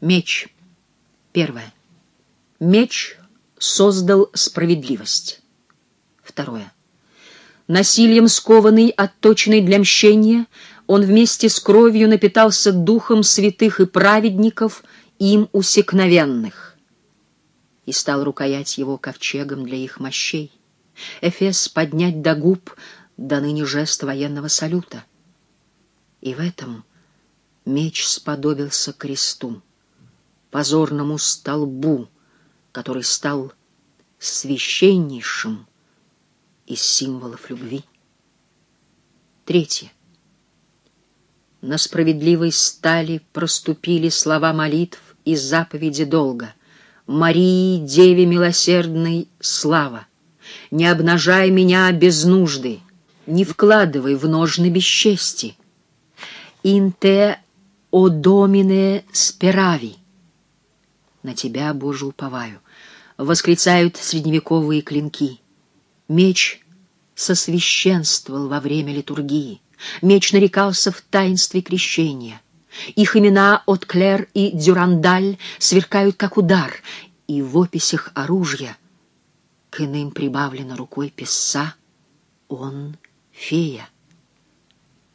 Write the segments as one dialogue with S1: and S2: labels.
S1: Меч. Первое. Меч создал справедливость. Второе. Насилием скованный, отточенный для мщения, он вместе с кровью напитался духом святых и праведников, им усекновенных. И стал рукоять его ковчегом для их мощей. Эфес поднять до губ до ныне жест военного салюта. И в этом меч сподобился кресту позорному столбу, который стал священнейшим из символов любви. Третье. На справедливой стали проступили слова молитв и заповеди долга. Марии, Деве милосердной, слава! Не обнажай меня без нужды, не вкладывай в ножны бесчести. Инте о домине спирави на тебя, Боже, уповаю, восклицают средневековые клинки. Меч сосвященствовал во время литургии, меч нарекался в таинстве крещения. Их имена от Клер и Дюрандаль сверкают, как удар, и в описях оружия к иным прибавлено рукой писца «Он фея».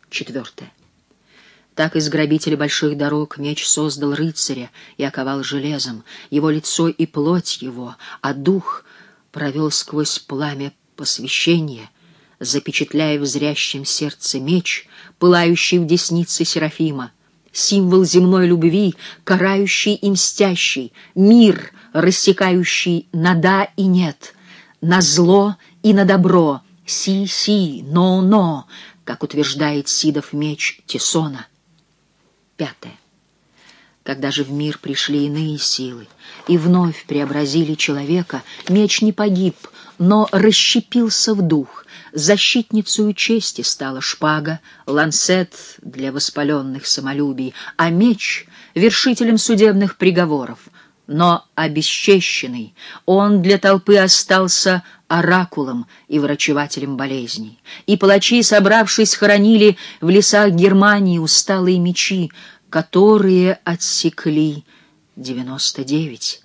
S1: Четвертое. Так из грабителя больших дорог меч создал рыцаря и оковал железом, его лицо и плоть его, а дух провел сквозь пламя посвящения, запечатляя в зрящем сердце меч, пылающий в деснице Серафима, символ земной любви, карающий и мстящий, мир, рассекающий на да и нет, на зло и на добро, си-си, но-но, как утверждает Сидов меч Тесона. Пятое. Когда же в мир пришли иные силы и вновь преобразили человека, меч не погиб, но расщепился в дух. Защитницей чести стала шпага, ланцет для воспаленных самолюбий, а меч — вершителем судебных приговоров. Но обесчещенный он для толпы остался оракулом и врачевателем болезней. И палачи, собравшись, хоронили в лесах Германии усталые мечи, которые отсекли девяносто девять.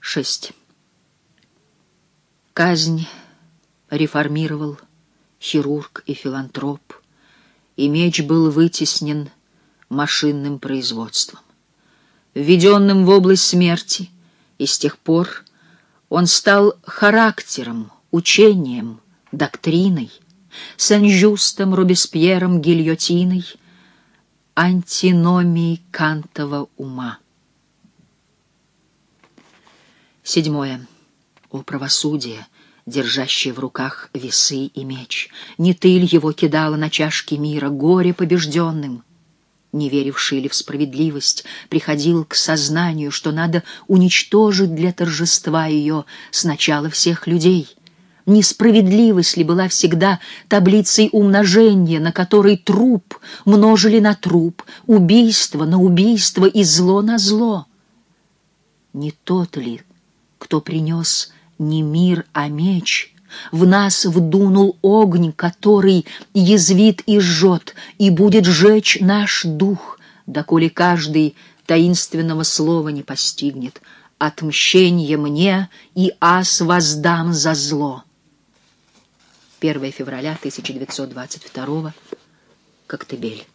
S1: Шесть. Казнь реформировал хирург и филантроп, и меч был вытеснен машинным производством, введенным в область смерти, и с тех пор он стал характером, учением, доктриной, Сен-Жюстом, Робеспьером, гильотиной, антиномией Кантова ума. Седьмое. О правосудие, держащее в руках весы и меч, не ты его кидала на чашки мира, горе побежденным? Не веривший ли в справедливость, приходил к сознанию, что надо уничтожить для торжества ее сначала всех людей — Несправедливость ли была всегда таблицей умножения, на которой труп множили на труп, убийство на убийство и зло на зло? Не тот ли, кто принес не мир, а меч, в нас вдунул огонь, который язвит и жжет, и будет жечь наш дух, доколе каждый таинственного слова не постигнет, отмщение мне и ас воздам за зло. 1 февраля 1922 Коктебель.